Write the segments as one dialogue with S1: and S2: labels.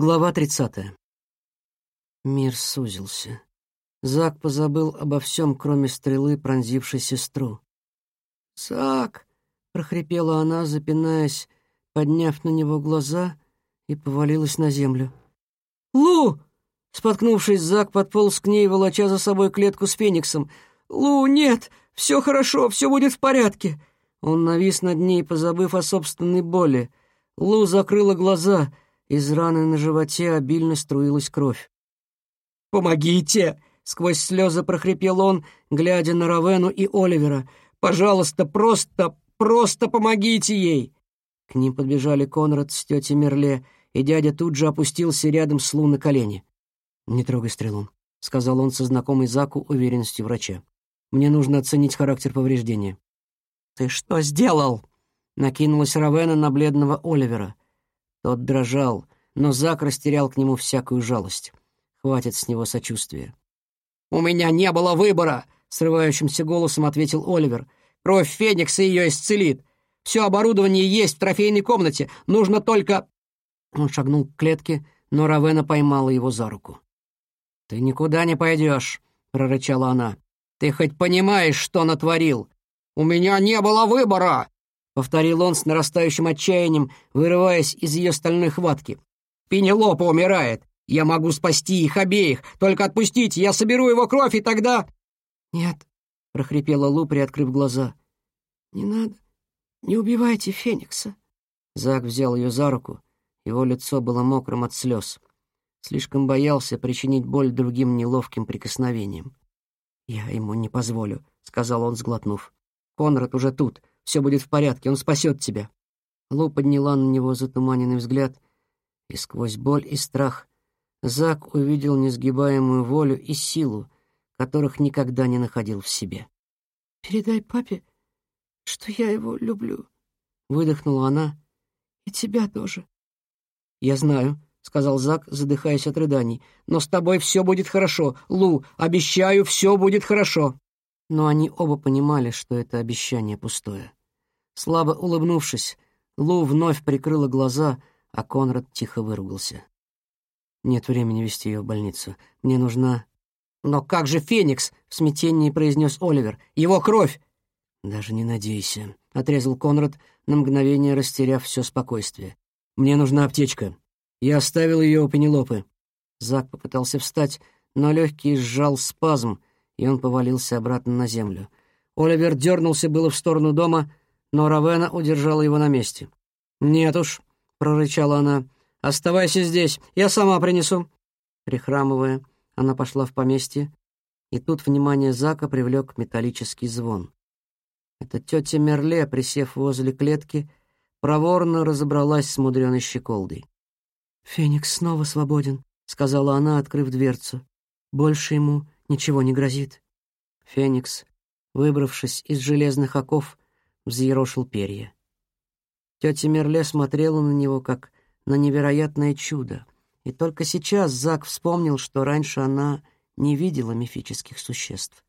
S1: Глава 30. Мир сузился. Зак позабыл обо всем, кроме стрелы, пронзившей сестру. «Зак!» — прохрипела она, запинаясь, подняв на него глаза, и повалилась на землю. «Лу!» — споткнувшись, Зак подполз к ней, волоча за собой клетку с фениксом. «Лу, нет! Все хорошо, все будет в порядке!» Он навис над ней, позабыв о собственной боли. Лу закрыла глаза — из раны на животе обильно струилась кровь. «Помогите!» — сквозь слезы прохрипел он, глядя на Равену и Оливера. «Пожалуйста, просто, просто помогите ей!» К ним подбежали Конрад с тетей Мерле, и дядя тут же опустился рядом с Лу на колени. «Не трогай стрелу», — сказал он со знакомой Заку уверенностью врача. «Мне нужно оценить характер повреждения». «Ты что сделал?» — накинулась Равена на бледного Оливера. Тот дрожал, но Зак растерял к нему всякую жалость. Хватит с него сочувствия. «У меня не было выбора!» — срывающимся голосом ответил Оливер. «Кровь Феникса ее исцелит. Все оборудование есть в трофейной комнате. Нужно только...» Он шагнул к клетке, но Равена поймала его за руку. «Ты никуда не пойдешь», — прорычала она. «Ты хоть понимаешь, что натворил? У меня не было выбора!» Повторил он с нарастающим отчаянием, вырываясь из ее стальной хватки. «Пенелопа умирает! Я могу спасти их обеих! Только отпустите, я соберу его кровь, и тогда...» «Нет», — прохрипела Лу, приоткрыв глаза. «Не надо. Не убивайте Феникса». Зак взял ее за руку. Его лицо было мокрым от слез. Слишком боялся причинить боль другим неловким прикосновением. «Я ему не позволю», — сказал он, сглотнув. «Конрад уже тут. Все будет в порядке, он спасет тебя». Лу подняла на него затуманенный взгляд, и сквозь боль и страх Зак увидел несгибаемую волю и силу, которых никогда не находил в себе. «Передай папе, что я его люблю», — выдохнула она, — «и тебя тоже». «Я знаю», — сказал Зак, задыхаясь от рыданий, «но с тобой все будет хорошо, Лу, обещаю, все будет хорошо». Но они оба понимали, что это обещание пустое. Слабо улыбнувшись, Лу вновь прикрыла глаза, а Конрад тихо выругался. «Нет времени вести ее в больницу. Мне нужна...» «Но как же Феникс?» — в смятении произнес Оливер. «Его кровь!» «Даже не надейся», — отрезал Конрад, на мгновение растеряв все спокойствие. «Мне нужна аптечка. Я оставил ее у Пенелопы». Зак попытался встать, но легкий сжал спазм, и он повалился обратно на землю. Оливер дернулся было в сторону дома, но Равена удержала его на месте. «Нет уж», — прорычала она, — «оставайся здесь, я сама принесу». Прихрамывая, она пошла в поместье, и тут внимание Зака привлек металлический звон. Это тетя Мерле, присев возле клетки, проворно разобралась с мудреной щеколдой. «Феникс снова свободен», — сказала она, открыв дверцу. «Больше ему ничего не грозит». Феникс, выбравшись из железных оков, взъерошил перья. Тетя Мерле смотрела на него, как на невероятное чудо, и только сейчас Зак вспомнил, что раньше она не видела мифических существ.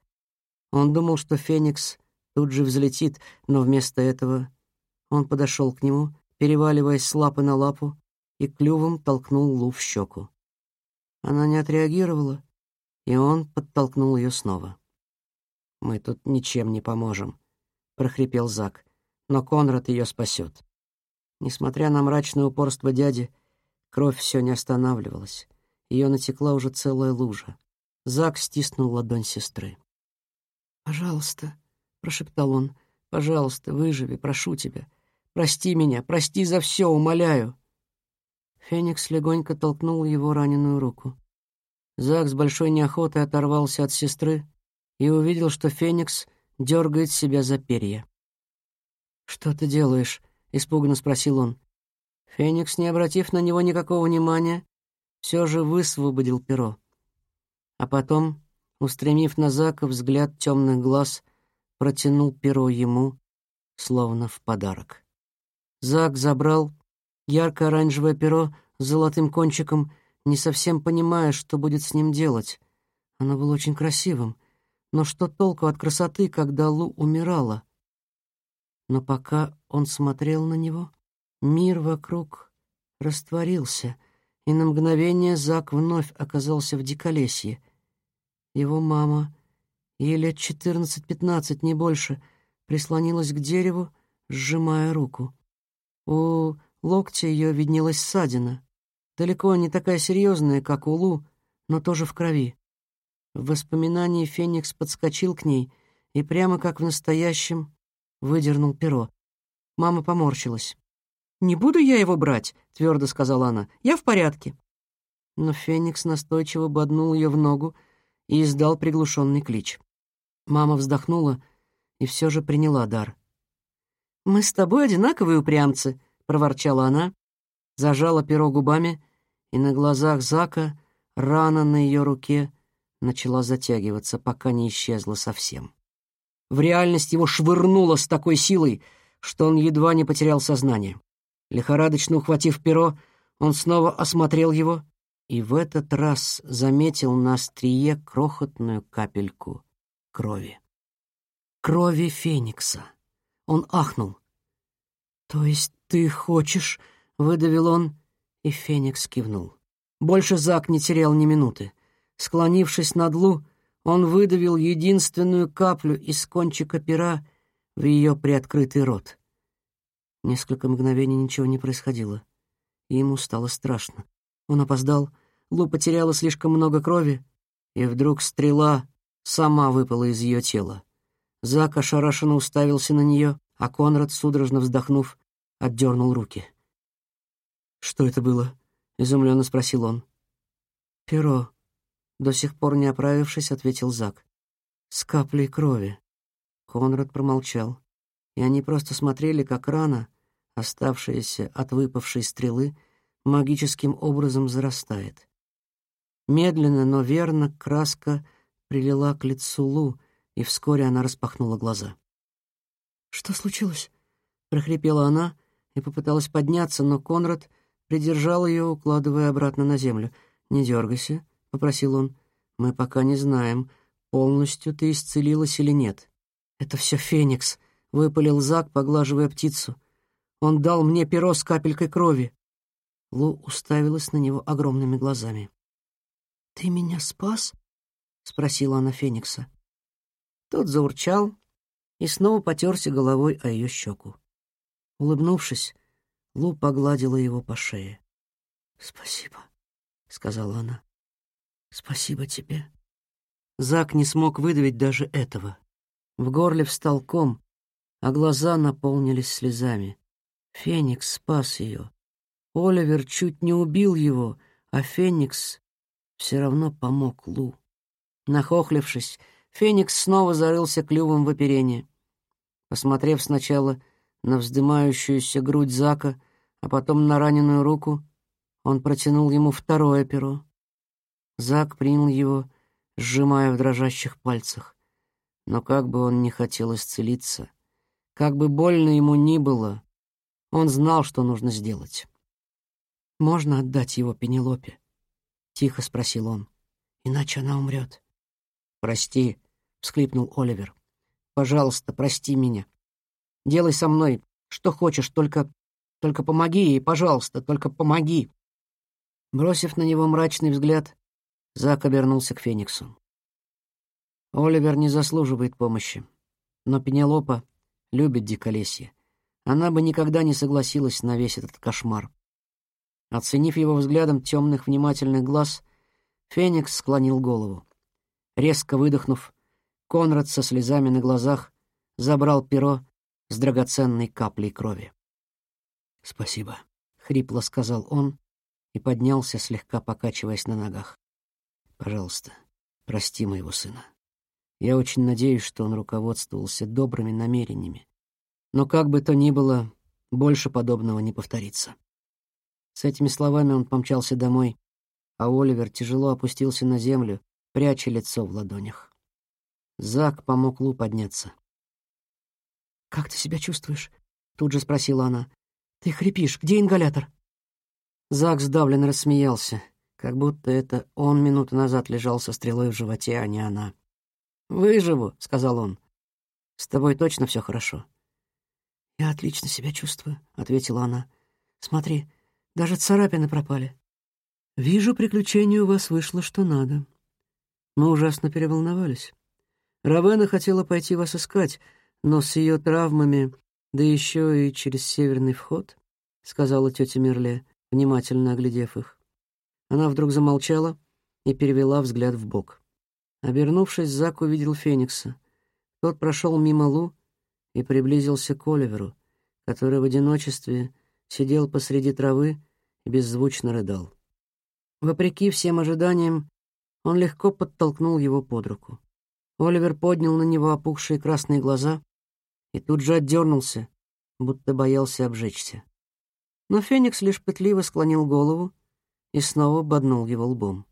S1: Он думал, что Феникс тут же взлетит, но вместо этого он подошел к нему, переваливаясь с лапы на лапу, и клювом толкнул Лу в щеку. Она не отреагировала, и он подтолкнул ее снова. «Мы тут ничем не поможем», прохрипел Зак. «Но Конрад ее спасет». Несмотря на мрачное упорство дяди, кровь все не останавливалась. Ее натекла уже целая лужа. Зак стиснул ладонь сестры. «Пожалуйста», — прошептал он, — «пожалуйста, выживи, прошу тебя. Прости меня, прости за все, умоляю». Феникс легонько толкнул его раненую руку. Зак с большой неохотой оторвался от сестры и увидел, что Феникс — дергает себя за перья. «Что ты делаешь?» — испуганно спросил он. Феникс, не обратив на него никакого внимания, все же высвободил перо. А потом, устремив на Зака взгляд темных глаз, протянул перо ему, словно в подарок. Зак забрал ярко-оранжевое перо с золотым кончиком, не совсем понимая, что будет с ним делать. Оно было очень красивым — но что толку от красоты, когда Лу умирала? Но пока он смотрел на него, мир вокруг растворился, и на мгновение Зак вновь оказался в диколесье. Его мама, ей лет четырнадцать-пятнадцать, не больше, прислонилась к дереву, сжимая руку. У локтя ее виднелась ссадина, далеко не такая серьезная, как у Лу, но тоже в крови. В воспоминании Феникс подскочил к ней и прямо как в настоящем выдернул перо. Мама поморщилась. «Не буду я его брать», — твердо сказала она. «Я в порядке». Но Феникс настойчиво боднул ее в ногу и издал приглушенный клич. Мама вздохнула и все же приняла дар. «Мы с тобой одинаковые упрямцы», — проворчала она, зажала перо губами, и на глазах Зака рана на ее руке начала затягиваться, пока не исчезла совсем. В реальность его швырнуло с такой силой, что он едва не потерял сознание. Лихорадочно ухватив перо, он снова осмотрел его и в этот раз заметил на острие крохотную капельку крови. Крови Феникса. Он ахнул. «То есть ты хочешь?» — выдавил он, и Феникс кивнул. Больше Зак не терял ни минуты. Склонившись над Лу, он выдавил единственную каплю из кончика пера в ее приоткрытый рот. Несколько мгновений ничего не происходило, и ему стало страшно. Он опоздал, Лу потеряла слишком много крови, и вдруг стрела сама выпала из ее тела. Зак ошарашенно уставился на нее, а Конрад, судорожно вздохнув, отдернул руки. «Что это было?» — изумленно спросил он. «Перо», — до сих пор не оправившись, ответил Зак. «С каплей крови». Конрад промолчал и они просто смотрели, как рана, оставшаяся от выпавшей стрелы, магическим образом зарастает. Медленно, но верно краска прилила к лицу Лу, и вскоре она распахнула глаза. «Что случилось?» — прохрипела она и попыталась подняться, но Конрад придержал ее, укладывая обратно на землю. «Не дергайся», — попросил он. «Мы пока не знаем, полностью ты исцелилась или нет». «Это все Феникс», — выпалил Зак, поглаживая птицу. «Он дал мне перо с капелькой крови». Лу уставилась на него огромными глазами. «Ты меня спас?» — спросила она Феникса. Тот заурчал и снова потерся головой о ее щеку. Улыбнувшись, Лу погладила его по шее. «Спасибо», — сказала она. «Спасибо тебе». Зак не смог выдавить даже этого. В горле встал ком, а глаза наполнились слезами. Феникс спас ее. Оливер чуть не убил его, а Феникс все равно помог Лу. Нахохлившись, Феникс снова зарылся клювом в оперение. Посмотрев сначала на вздымающуюся грудь Зака, а потом на раненую руку, он протянул ему второе перо. Зак принял его, сжимая в дрожащих пальцах. Но как бы он ни хотел исцелиться, как бы больно ему ни было, он знал, что нужно сделать. «Можно отдать его Пенелопе?» — тихо спросил он. «Иначе она умрет». «Прости», — всхлипнул Оливер. «Пожалуйста, прости меня. Делай со мной что хочешь, только... только помоги ей, пожалуйста, только помоги». Бросив на него мрачный взгляд, Зак обернулся к Фениксу. Оливер не заслуживает помощи, но Пенелопа любит диколесье. Она бы никогда не согласилась на весь этот кошмар. Оценив его взглядом темных внимательных глаз, Феникс склонил голову. Резко выдохнув, Конрад со слезами на глазах забрал перо с драгоценной каплей крови. «Спасибо», — хрипло сказал он и поднялся, слегка покачиваясь на ногах. «Пожалуйста, прости моего сына». Я очень надеюсь, что он руководствовался добрыми намерениями. Но как бы то ни было, больше подобного не повторится. С этими словами он помчался домой, а Оливер тяжело опустился на землю, пряча лицо в ладонях. Зак помог Лу подняться. «Как ты себя чувствуешь?» — тут же спросила она. «Ты хрипишь. Где ингалятор?» Зак сдавленно рассмеялся, как будто это он минуту назад лежал со стрелой в животе, а не она. «Выживу», — сказал он. «С тобой точно все хорошо». «Я отлично себя чувствую», — ответила она. «Смотри, даже царапины пропали». «Вижу, приключение у вас вышло что надо. Мы ужасно переволновались. Равена хотела пойти вас искать, но с ее травмами, да еще и через северный вход, — сказала тетя Мерле, внимательно оглядев их. Она вдруг замолчала и перевела взгляд в бок. Обернувшись, Зак увидел Феникса. Тот прошел мимо Лу и приблизился к Оливеру, который в одиночестве сидел посреди травы и беззвучно рыдал. Вопреки всем ожиданиям, он легко подтолкнул его под руку. Оливер поднял на него опухшие красные глаза и тут же отдернулся, будто боялся обжечься. Но Феникс лишь пытливо склонил голову и снова боднул его лбом.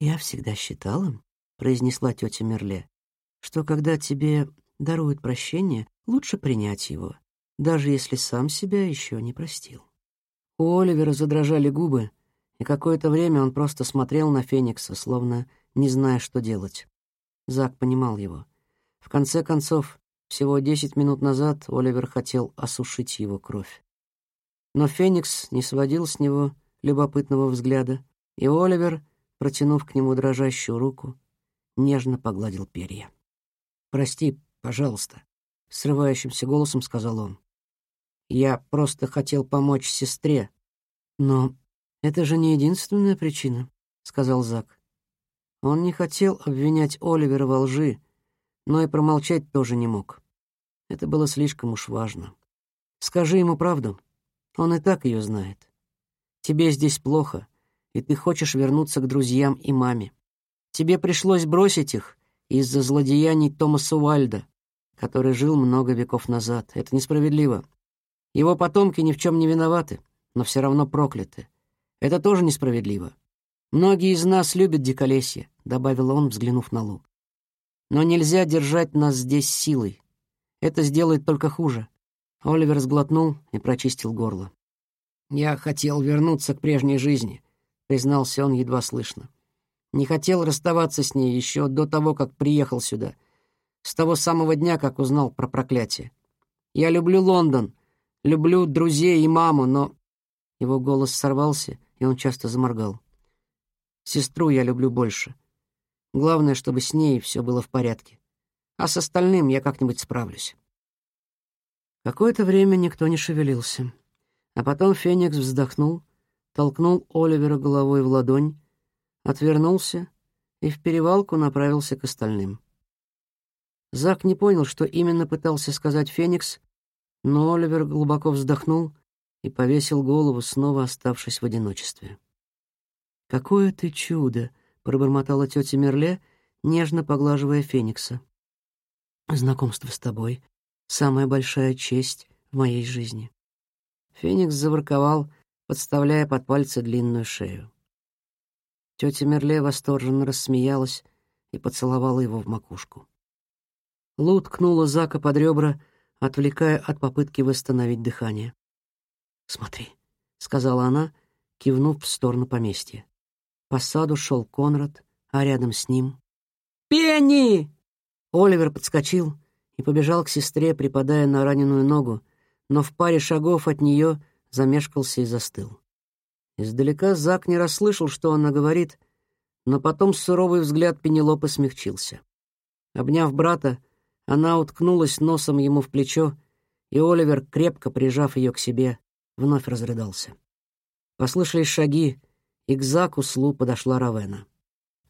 S1: «Я всегда считала, — произнесла тетя Мерле, — что когда тебе даруют прощение, лучше принять его, даже если сам себя еще не простил». У Оливера задрожали губы, и какое-то время он просто смотрел на Феникса, словно не зная, что делать. Зак понимал его. В конце концов, всего десять минут назад Оливер хотел осушить его кровь. Но Феникс не сводил с него любопытного взгляда, и Оливер, протянув к нему дрожащую руку, нежно погладил перья. «Прости, пожалуйста», — срывающимся голосом сказал он. «Я просто хотел помочь сестре». «Но это же не единственная причина», — сказал Зак. Он не хотел обвинять Оливера во лжи, но и промолчать тоже не мог. Это было слишком уж важно. Скажи ему правду. Он и так ее знает. Тебе здесь плохо, и ты хочешь вернуться к друзьям и маме. Тебе пришлось бросить их из-за злодеяний Томаса Уальда, который жил много веков назад. Это несправедливо. Его потомки ни в чем не виноваты, но все равно прокляты. Это тоже несправедливо. Многие из нас любят диколесье, добавил он, взглянув на Лу. Но нельзя держать нас здесь силой. Это сделает только хуже. Оливер сглотнул и прочистил горло. Я хотел вернуться к прежней жизни, признался он едва слышно. Не хотел расставаться с ней еще до того, как приехал сюда, с того самого дня, как узнал про проклятие. Я люблю Лондон, люблю друзей и маму, но его голос сорвался, и он часто заморгал. Сестру я люблю больше. Главное, чтобы с ней все было в порядке. А с остальным я как-нибудь справлюсь. Какое-то время никто не шевелился. А потом Феникс вздохнул, толкнул Оливера головой в ладонь, отвернулся и в перевалку направился к остальным. Зак не понял, что именно пытался сказать Феникс, но Оливер глубоко вздохнул и повесил голову, снова оставшись в одиночестве. «Какое ты чудо!» — пробормотала тетя Мерле, нежно поглаживая Феникса. «Знакомство с тобой — самая большая честь в моей жизни». Феникс заворковал, подставляя под пальцы длинную шею. Тетя Мерле восторженно рассмеялась и поцеловала его в макушку. Лу ткнула Зака под ребра, отвлекая от попытки восстановить дыхание. «Смотри», — сказала она, кивнув в сторону поместья. По саду шел Конрад, а рядом с ним... «Пенни!» Оливер подскочил и побежал к сестре, припадая на раненую ногу, но в паре шагов от нее замешкался и застыл. Издалека Зак не расслышал, что она говорит, но потом суровый взгляд Пенелопы смягчился. Обняв брата, она уткнулась носом ему в плечо, и Оливер, крепко прижав ее к себе, вновь разрыдался. Послышались шаги, и к Заку Слу подошла Равена.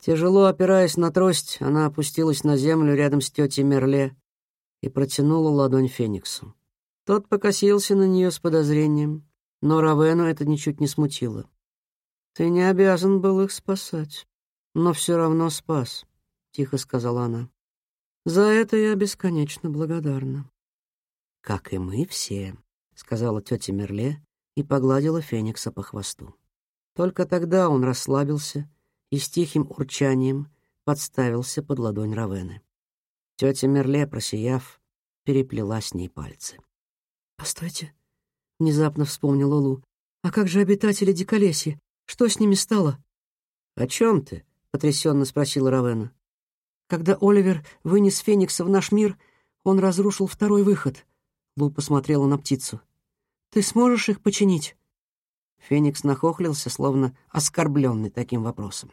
S1: Тяжело опираясь на трость, она опустилась на землю рядом с тетей Мерле и протянула ладонь Фениксу. Тот покосился на нее с подозрением, но Равену это ничуть не смутило. «Ты не обязан был их спасать, но все равно спас», — тихо сказала она. «За это я бесконечно благодарна». «Как и мы все», сказала тетя Мерле и погладила Феникса по хвосту. Только тогда он расслабился и с тихим урчанием подставился под ладонь Равены. Тетя Мерле, просияв, переплела с ней пальцы. «Постойте», — внезапно вспомнила Лу. «А как же обитатели Диколесья? Что с ними стало?» «О чем ты?» — потрясенно спросила Равена. «Когда Оливер вынес Феникса в наш мир, он разрушил второй выход». Лу посмотрела на птицу. Ты сможешь их починить?» Феникс нахохлился, словно оскорбленный таким вопросом.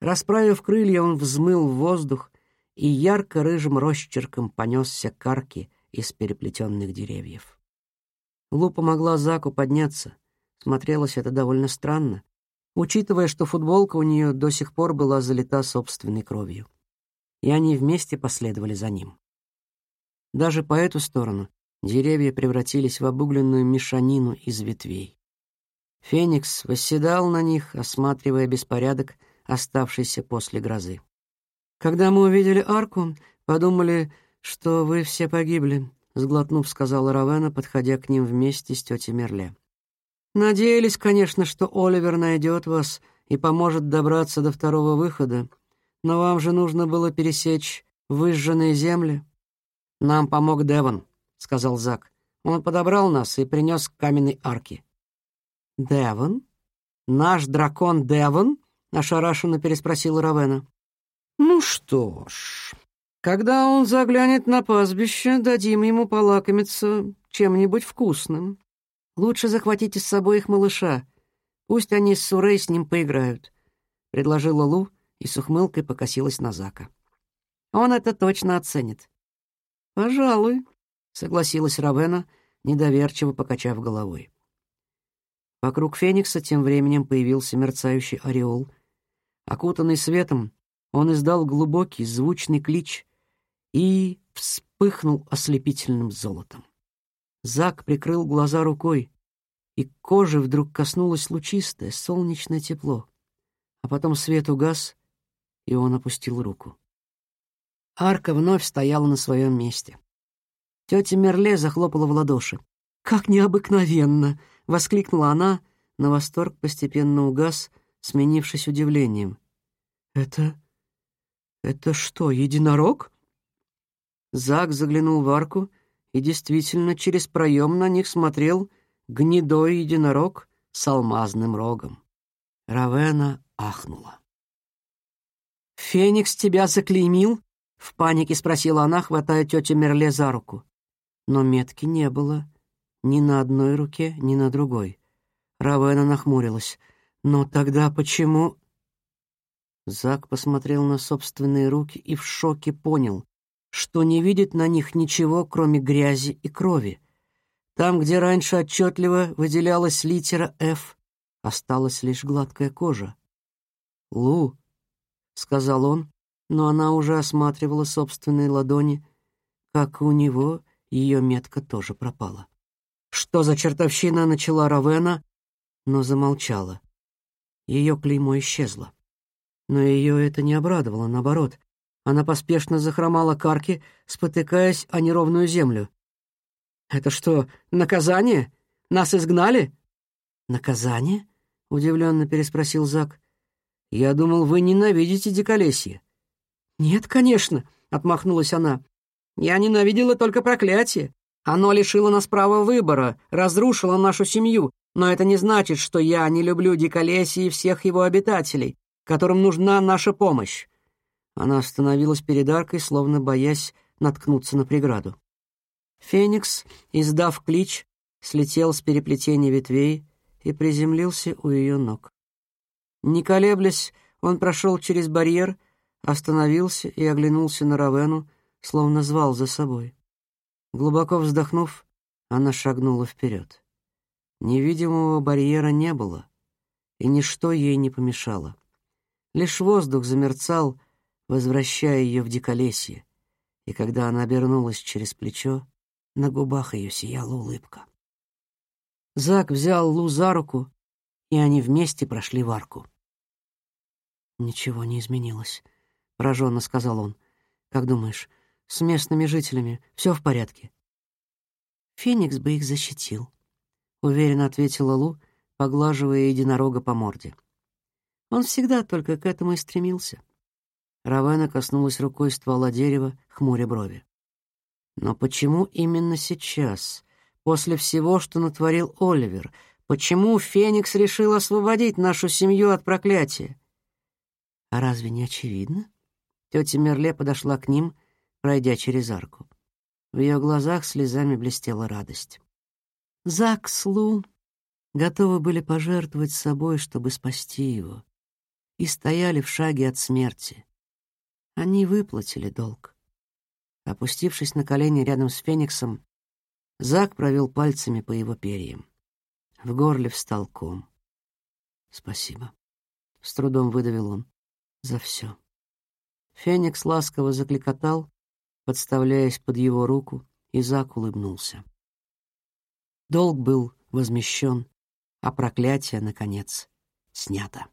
S1: Расправив крылья, он взмыл в воздух и ярко-рыжим росчерком понесся к арке из переплетенных деревьев. Лу помогла Заку подняться. Смотрелось это довольно странно, учитывая, что футболка у нее до сих пор была залита собственной кровью. И они вместе последовали за ним. Даже по эту сторону деревья превратились в обугленную мешанину из ветвей. Феникс восседал на них, осматривая беспорядок, оставшийся после грозы. «Когда мы увидели арку, подумали, что вы все погибли», — сглотнув, сказала Равена, подходя к ним вместе с тетей Мерле. «Надеялись, конечно, что Оливер найдет вас и поможет добраться до второго выхода, но вам же нужно было пересечь выжженные земли». «Нам помог Девон», — сказал Зак. «Он подобрал нас и принес к каменной арке». «Девон? Наш дракон Девон?» — ошарашенно переспросила Равена. «Ну что ж, когда он заглянет на пастбище, дадим ему полакомиться чем-нибудь вкусным. Лучше захватите с собой их малыша. Пусть они с Сурей с ним поиграют», — предложила Лу и с ухмылкой покосилась на Зака. «Он это точно оценит». «Пожалуй», — согласилась Равена, недоверчиво покачав головой. Вокруг Феникса тем временем появился мерцающий ореол. Окутанный светом, он издал глубокий звучный клич и вспыхнул ослепительным золотом. Зак прикрыл глаза рукой, и к коже вдруг коснулось лучистое солнечное тепло. А потом свет угас, и он опустил руку. Арка вновь стояла на своем месте. Тетя Мерле захлопала в ладоши. «Как необыкновенно!» — воскликнула она, но восторг постепенно угас, сменившись удивлением. «Это... это что, единорог?» Зак заглянул в арку, и действительно через проем на них смотрел гнедой единорог с алмазным рогом. Равена ахнула. «Феникс тебя заклеймил?» — в панике спросила она, хватая тетю Мерле за руку. Но метки не было ни на одной руке, ни на другой. Равена нахмурилась. «Но тогда почему...» Зак посмотрел на собственные руки и в шоке понял, что не видит на них ничего, кроме грязи и крови. Там, где раньше отчетливо выделялась литера «Ф», осталась лишь гладкая кожа. «Лу», — сказал он, но она уже осматривала собственные ладони, как и у него ее метка тоже пропала. Что за чертовщина начала Равена, но замолчала. Ее клеймо исчезло. Но ее это не обрадовало, наоборот. Она поспешно захромала к арке, спотыкаясь о неровную землю. «Это что, наказание? Нас изгнали?» «Наказание?» — удивленно переспросил Зак. «Я думал, вы ненавидите диколесье». «Нет, конечно», — отмахнулась она. «Я ненавидела только проклятие. Оно лишило нас права выбора, разрушило нашу семью, но это не значит, что я не люблю Диколесье и всех его обитателей, которым нужна наша помощь». Она остановилась перед аркой, словно боясь наткнуться на преграду. Феникс, издав клич, слетел с переплетения ветвей и приземлился у ее ног. Не колеблясь, он прошел через барьер, остановился и оглянулся на Равену, словно звал за собой. Глубоко вздохнув, она шагнула вперед. Невидимого барьера не было, и ничто ей не помешало. Лишь воздух замерцал, возвращая ее в диколесье, и когда она обернулась через плечо, на губах ее сияла улыбка. Зак взял Лу за руку, и они вместе прошли в арку. «Ничего не изменилось», — пораженно сказал он. «Как думаешь, с местными жителями. Все в порядке». «Феникс бы их защитил», — уверенно ответила Лу, поглаживая единорога по морде. Он всегда только к этому и стремился. Равена коснулась рукой ствола дерева, хмуря брови. Но почему именно сейчас, после всего, что натворил Оливер, почему Феникс решил освободить нашу семью от проклятия? А разве не очевидно? Тетя Мерле подошла к ним пройдя через арку. В ее глазах слезами блестела радость. «Зак, Слу, готовы были пожертвовать собой, чтобы спасти его, и стояли в шаге от смерти. Они выплатили долг. Опустившись на колени рядом с Фениксом, Зак провел пальцами по его перьям. В горле встал ком. «Спасибо», — с трудом выдавил он, — «за все». Феникс ласково закликотал, подставляясь под его руку, и Зак улыбнулся. Долг был возмещен, а проклятие, наконец, снято.